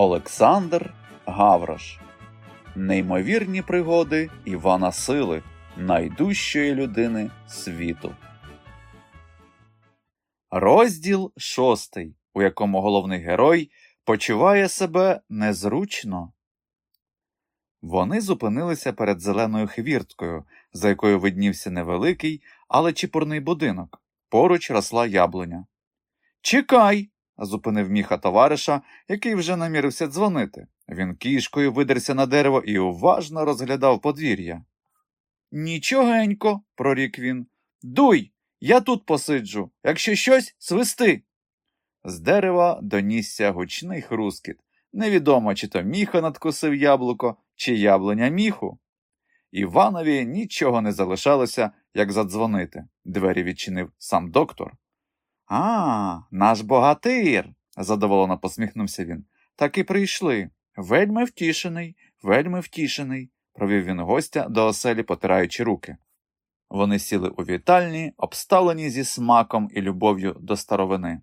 Олександр Гаврош Неймовірні пригоди Івана Сили, найдужчої людини світу. Розділ шостий, у якому головний герой почуває себе незручно. Вони зупинилися перед зеленою хвірткою, за якою виднівся невеликий, але чіпурний будинок. Поруч росла яблуня. Чекай. Зупинив міха товариша, який вже намірився дзвонити. Він кішкою видерся на дерево і уважно розглядав подвір'я. Нічогенько, прорік він. Дуй, я тут посиджу, якщо щось свисти. З дерева донісся гучний хрускіт. Невідомо, чи то міха надкусив яблуко, чи яблуня міху. Іванові нічого не залишалося, як задзвонити. Двері відчинив сам доктор. А, наш богатир, задоволено посміхнувся він. Так і прийшли. Вельми втішений, вельми втішений, провів він гостя до оселі, потираючи руки. Вони сіли у вітальні, обставлені зі смаком і любов'ю до старовини.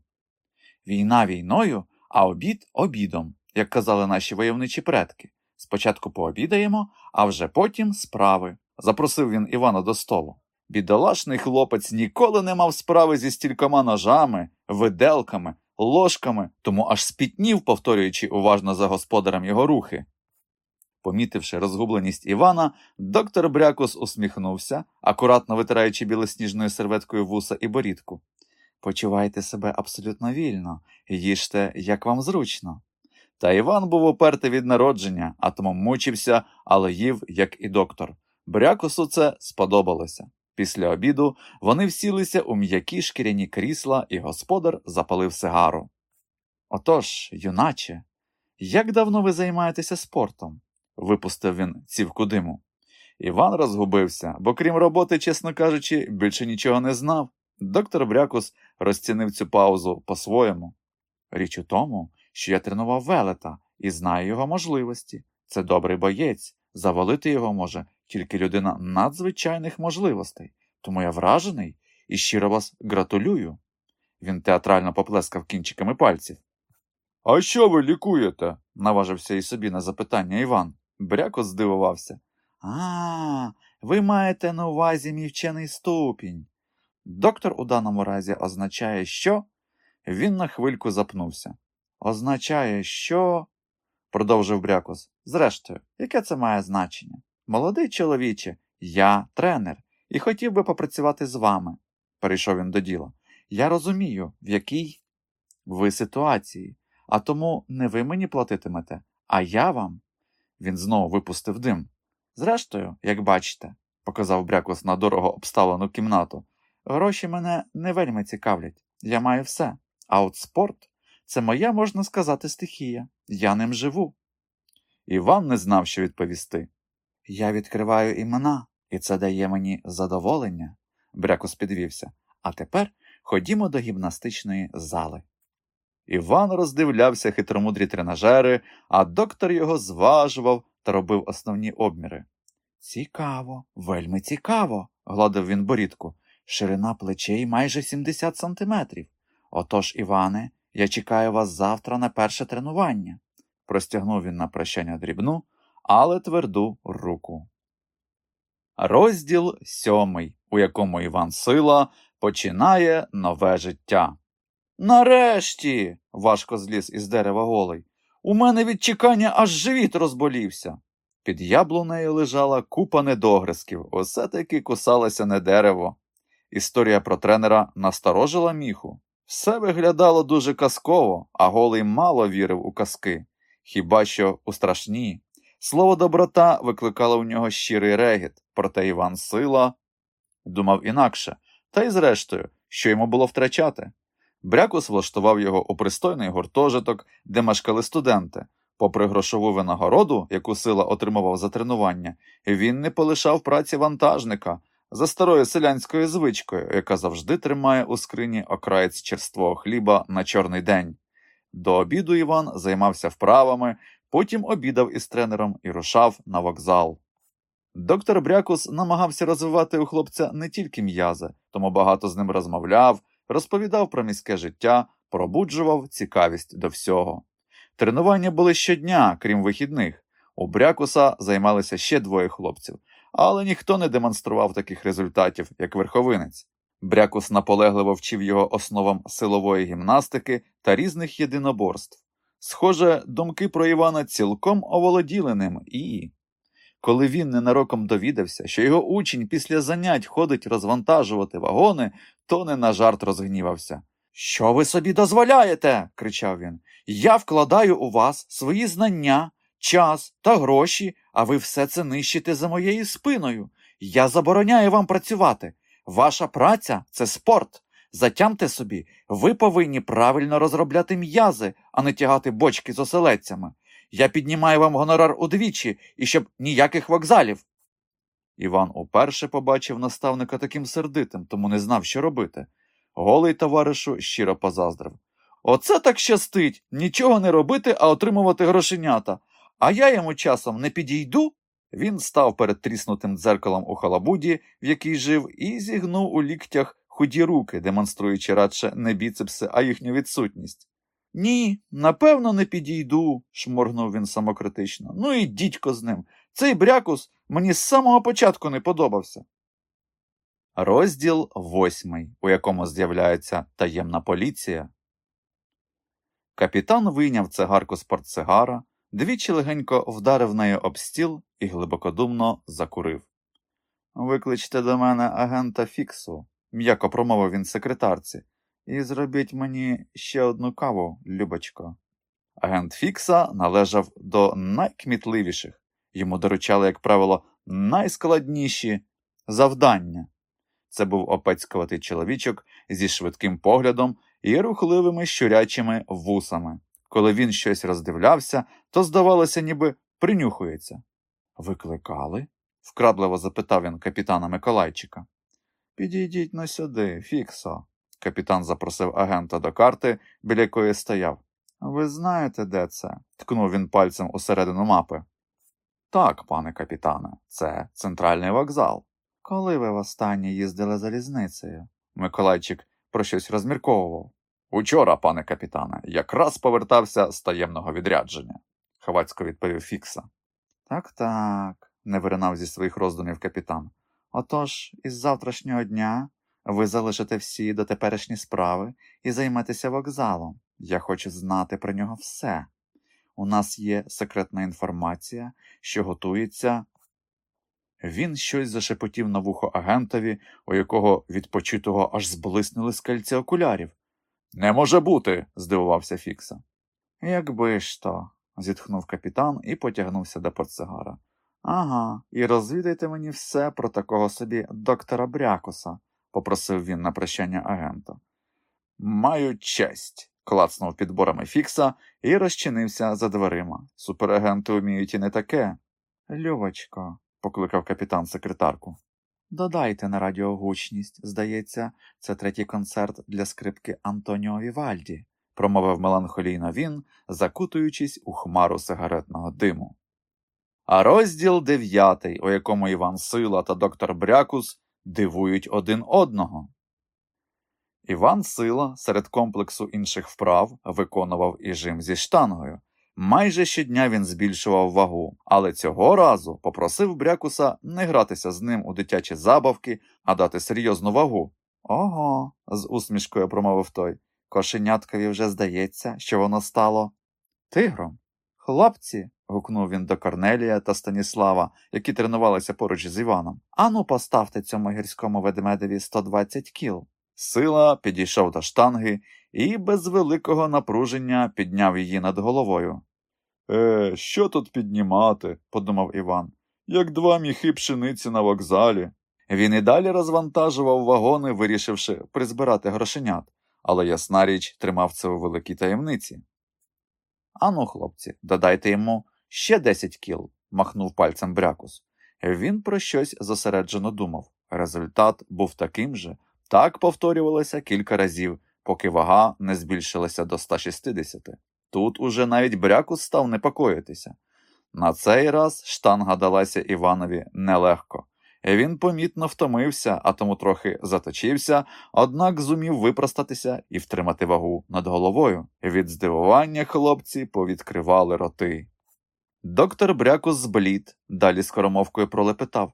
Війна війною, а обід обідом, як казали наші войовничі предки. Спочатку пообідаємо, а вже потім справи. Запросив він Івана до столу. Бідолашний хлопець ніколи не мав справи зі стількома ножами, виделками, ложками, тому аж спітнів, повторюючи уважно за господарем його рухи. Помітивши розгубленість Івана, доктор Брякус усміхнувся, акуратно витираючи білосніжною серветкою вуса і борідку. Почувайте себе абсолютно вільно, їжте, як вам зручно. Та Іван був упертий від народження, а тому мучився, але їв, як і доктор. Брякусу це сподобалося. Після обіду вони всілися у м'які шкіряні крісла, і господар запалив сигару. Отож, юначе, як давно ви займаєтеся спортом? випустив він цівку диму. Іван розгубився, бо крім роботи, чесно кажучи, більше нічого не знав. Доктор Брякус розцінив цю паузу по-своєму. Річ у тому, що я тренував велета і знаю його можливості. Це добрий боєць, завалити його може тільки людина надзвичайних можливостей, тому я вражений і щиро вас гратулюю. Він театрально поплескав кінчиками пальців. А що ви лікуєте? наважився і собі на запитання Іван. Бряко здивувався. А, ви маєте на увазі мій вчений ступінь. Доктор у даному разі означає, що? Він на хвильку запнувся. Означає, що. Продовжив Брякос. Зрештою, яке це має значення? Молодий чоловіче, я тренер, і хотів би попрацювати з вами, перейшов він до діла. Я розумію, в якій ви ситуації, а тому не ви мені платитимете, а я вам. Він знову випустив дим. Зрештою, як бачите, показав Брякос на дорого обставлену кімнату, гроші мене не вельми цікавлять. Я маю все. А от спорт це моя, можна сказати, стихія. Я ним живу. Іван не знав, що відповісти. Я відкриваю імена, і це дає мені задоволення, Брякус підвівся. А тепер ходімо до гімнастичної зали. Іван роздивлявся хитромудрі тренажери, а доктор його зважував та робив основні обміри. Цікаво, вельми цікаво, гладив він борідку. Ширина плечей майже 70 сантиметрів. Отож, Іване, я чекаю вас завтра на перше тренування. Простягнув він на прощання дрібну, але тверду руку. Розділ сьомий, у якому Іван Сила починає нове життя. Нарешті. важко зліз із дерева голий. У мене від чекання аж живіт розболівся. Під яблунею лежала купа недогризків, усе таки кусалося не дерево. Історія про тренера насторожила міху. Все виглядало дуже казково, а голий мало вірив у казки, хіба що у страшні. Слово доброта викликало у нього щирий регіт, проте Іван Сила думав інакше, та й зрештою, що йому було втрачати. Брякус влаштував його у пристойний гуртожиток, де мешкали студенти. Попри грошову винагороду, яку сила отримував за тренування, він не полишав праці вантажника за старою селянською звичкою, яка завжди тримає у скрині окраєць черствого хліба на чорний день. До обіду Іван займався вправами, потім обідав із тренером і рушав на вокзал. Доктор Брякус намагався розвивати у хлопця не тільки м'язи, тому багато з ним розмовляв, розповідав про міське життя, пробуджував цікавість до всього. Тренування були щодня, крім вихідних. У Брякуса займалися ще двоє хлопців, але ніхто не демонстрував таких результатів, як верховинець. Брякус наполегливо вчив його основам силової гімнастики та різних єдиноборств. Схоже, думки про Івана цілком оволоділи ним і. Коли він ненароком довідався, що його учень після занять ходить розвантажувати вагони, то не на жарт розгнівався. Що ви собі дозволяєте? кричав він. Я вкладаю у вас свої знання, час та гроші, а ви все це нищите за моєю спиною. Я забороняю вам працювати. Ваша праця це спорт. Затямте собі, ви повинні правильно розробляти м'язи, а не тягати бочки з оселедцями. Я піднімаю вам гонорар удвічі і щоб ніяких вокзалів. Іван уперше побачив наставника таким сердитим, тому не знав, що робити. Голий товаришу щиро позаздрив. Оце так щастить нічого не робити, а отримувати грошенята. А я йому часом не підійду. Він став перед тріснутим дзеркалом у халабуді, в якій жив, і зігнув у ліктях худі руки, демонструючи радше не біцепси, а їхню відсутність. Ні, напевно, не підійду, шморгнув він самокритично. Ну і дідько з ним. Цей брякус мені з самого початку не подобався. Розділ восьмий, у якому з'являється таємна поліція. Капітан вийняв цигарку з портсигара, двічі легенько вдарив нею об стіл і глибокодумно закурив. Викличте до мене агента Фіксу, м'яко промовив він секретарці, і зробіть мені ще одну каву, Любочко. Агент Фікса належав до найкмітливіших, йому доручали, як правило, найскладніші завдання. Це був опецькуватий чоловічок зі швидким поглядом і рухливими щурячими вусами. Коли він щось роздивлявся, то, здавалося, ніби принюхується. Викликали? вкрадливо запитав він капітана Миколайчика. Підійдіть на сюди, Фіксо. Капітан запросив агента до карти, біля якої стояв. Ви знаєте, де це? ткнув він пальцем усередину мапи. Так, пане капітане, це центральний вокзал. Коли ви востаннє їздили залізницею? Миколайчик про щось розмірковував. Учора, пане капітане, якраз повертався з таємного відрядження, хвацько відповів Фікса. Так, так, не виринав зі своїх роздумів капітан. Отож, із завтрашнього дня ви залишите всі дотеперішні справи і займетеся вокзалом. Я хочу знати про нього все. У нас є секретна інформація, що готується. Він щось зашепотів на вухо агентові, у якого від почутого аж зблиснули скальці окулярів. Не може бути, здивувався Фікса. Якби ж то, зітхнув капітан і потягнувся до портсигара. Ага, і розвідайте мені все про такого собі доктора Брякуса, попросив він на прощання агента. Маю честь, клацнув підборами Фікса і розчинився за дверима. Суперагенти вміють і не таке. Любочко, покликав капітан секретарку. Додайте на радіогучність, здається, це третій концерт для скрипки Антоніо Вівальді, промовив меланхолійно він, закутуючись у хмару сигаретного диму. А розділ дев'ятий, у якому Іван Сила та доктор Брякус дивують один одного. Іван Сила серед комплексу інших вправ виконував і жим зі штангою. Майже щодня він збільшував вагу, але цього разу попросив Брякуса не гратися з ним у дитячі забавки, а дати серйозну вагу. Ого, з усмішкою промовив той. Кошеняткові вже здається, що воно стало тигром. Хлопці. гукнув він до Корнелія та Станіслава, які тренувалися поруч з Іваном. Ану, поставте цьому гірському ведмедеві 120 кіл. Сила підійшов до штанги і без великого напруження підняв її над головою. Е, що тут піднімати? подумав Іван, як два міхи пшениці на вокзалі. Він і далі розвантажував вагони, вирішивши призбирати грошенят, але ясна річ тримав це у великій таємниці. Ану, хлопці, додайте йому ще десять кіл, махнув пальцем брякус. Він про щось зосереджено думав. Результат був таким же, так повторювалося кілька разів, поки вага не збільшилася до 160. Тут уже навіть брякус став непокоїтися. На цей раз штанга далася Іванові нелегко. Він помітно втомився, а тому трохи заточився, однак зумів випростатися і втримати вагу над головою. Від здивування хлопці повідкривали роти. Доктор Брякус зблід, далі скоромовкою пролепетав.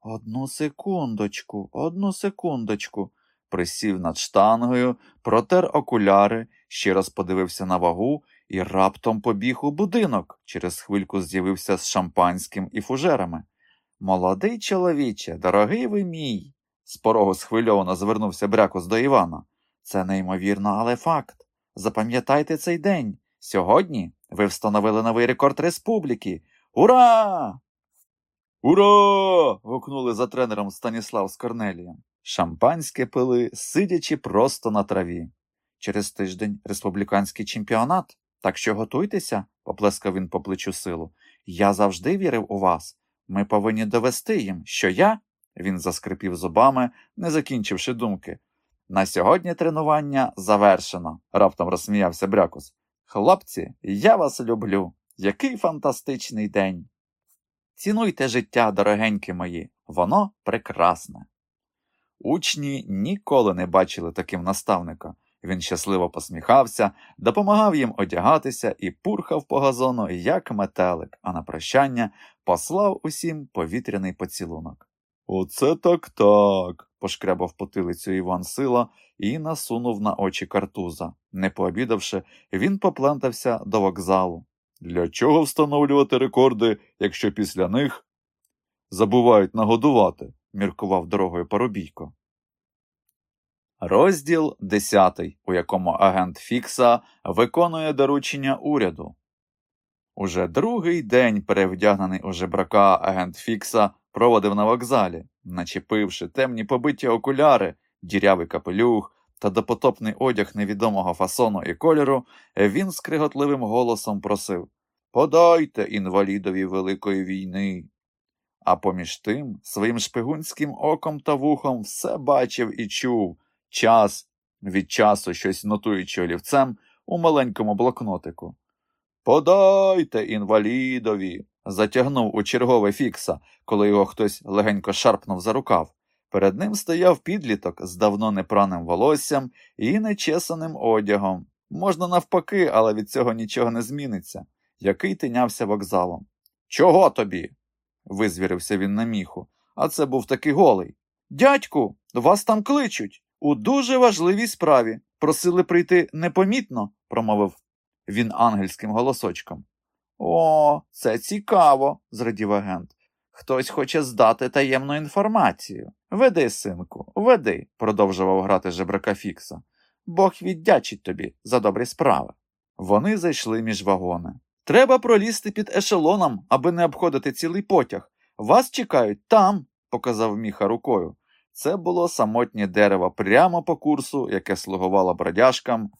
Одну секундочку, одну секундочку. Присів над штангою, протер окуляри, ще раз подивився на вагу і раптом побіг у будинок. Через хвильку з'явився з шампанським і фужерами. Молодий чоловіче, дорогий ви мій. З порогу схвильовано звернувся Брякус до Івана. Це неймовірно, але факт. Запам'ятайте цей день. Сьогодні ви встановили новий рекорд республіки. Ура! Ура! гукнули за тренером Станіслав з Корнелієм. Шампанське пили, сидячи просто на траві. Через тиждень республіканський чемпіонат. Так що готуйтеся, поплескав він по плечу силу. Я завжди вірив у вас. Ми повинні довести їм, що я. Він заскрипів зубами, не закінчивши думки. На сьогодні тренування завершено, раптом розсміявся Брякус. Хлопці, я вас люблю. Який фантастичний день. Цінуйте життя, дорогенькі мої, воно прекрасне. Учні ніколи не бачили таким наставника. Він щасливо посміхався, допомагав їм одягатися і пурхав по газону, як метелик, а на прощання послав усім повітряний поцілунок. Оце так так. пошкрябав потилицю Іван Сила і насунув на очі картуза. Не пообідавши, він поплентався до вокзалу. Для чого встановлювати рекорди, якщо після них забувають нагодувати? міркував дорогою Парубійко. Розділ 10, у якому агент Фікса виконує доручення уряду. Уже другий день перевдягнений у жебрака агент Фікса проводив на вокзалі, начепивши темні побиті окуляри, дірявий капелюх та допотопний одяг невідомого фасону і кольору, він скриготливим голосом просив Подайте інвалідові Великої війни. А поміж тим своїм шпигунським оком та вухом все бачив і чув час від часу щось нотуючи олівцем у маленькому блокнотику. Подайте інвалідові. затягнув у чергове фікса, коли його хтось легенько шарпнув за рукав. Перед ним стояв підліток з давно непраним волоссям і нечесаним одягом. Можна навпаки, але від цього нічого не зміниться, який тинявся вокзалом. Чого тобі? визвірився він на міху, а це був таки голий. Дядьку, вас там кличуть. У дуже важливій справі. Просили прийти непомітно, промовив він ангельським голосочком. О, це цікаво, зрадів агент. Хтось хоче здати таємну інформацію. Веди, синку, веди, продовжував грати жебрака Фікса. Бог віддячить тобі за добрі справи. Вони зайшли між вагони. Треба пролізти під ешелоном, аби не обходити цілий потяг. Вас чекають там, показав міха рукою. Це було самотнє дерево прямо по курсу, яке слугувало бродяжкам.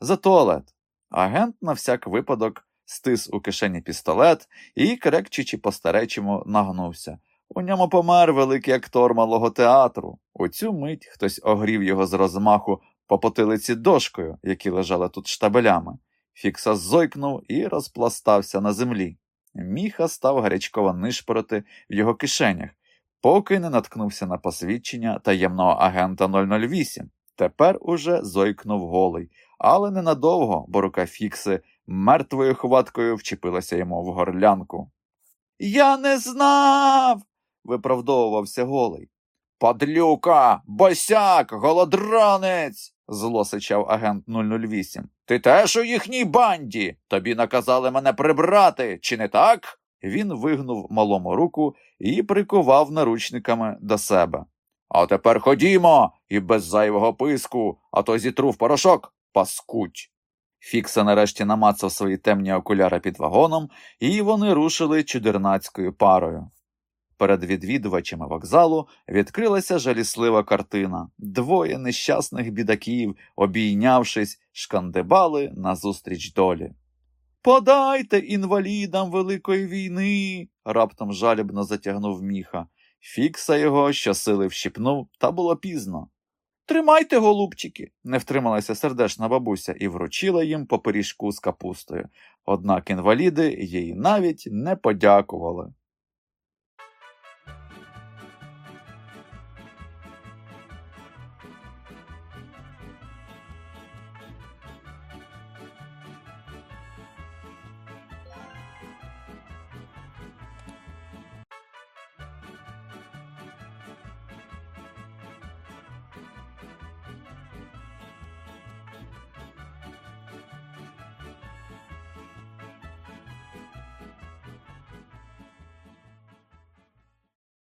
За туалет. Агент на всяк випадок стис у кишені пістолет і, крекчучи по старечому, нагнувся. У ньому помер великий актор малого театру. У цю мить хтось огрів його з розмаху по потилиці дошкою, які лежали тут штабелями. Фікса зойкнув і розпластався на землі. Міха став гарячково нишпорити в його кишенях, поки не наткнувся на посвідчення таємного агента 008. Тепер уже зойкнув голий, але ненадовго, бо рука Фікси мертвою хваткою вчепилася йому в горлянку. Я не знав. виправдовувався голий. Подлюка, босяк, голодранець. зло сичав агент 008. Ти теж у їхній банді. Тобі наказали мене прибрати, чи не так? Він вигнув малому руку і прикував наручниками до себе. А тепер ходімо і без зайвого писку, а то зітру в порошок паскуть. Фікса нарешті намацав свої темні окуляри під вагоном, і вони рушили чудернацькою парою. Перед відвідувачами вокзалу відкрилася жаліслива картина. Двоє нещасних бідаків, обійнявшись, шкандибали назустріч долі. Подайте інвалідам Великої війни. раптом жалібно затягнув міха. Фікса його щосили вщипнув, та було пізно. Тримайте, голубчики, не втрималася сердешна бабуся і вручила їм по пиріжку з капустою. Однак інваліди їй навіть не подякували.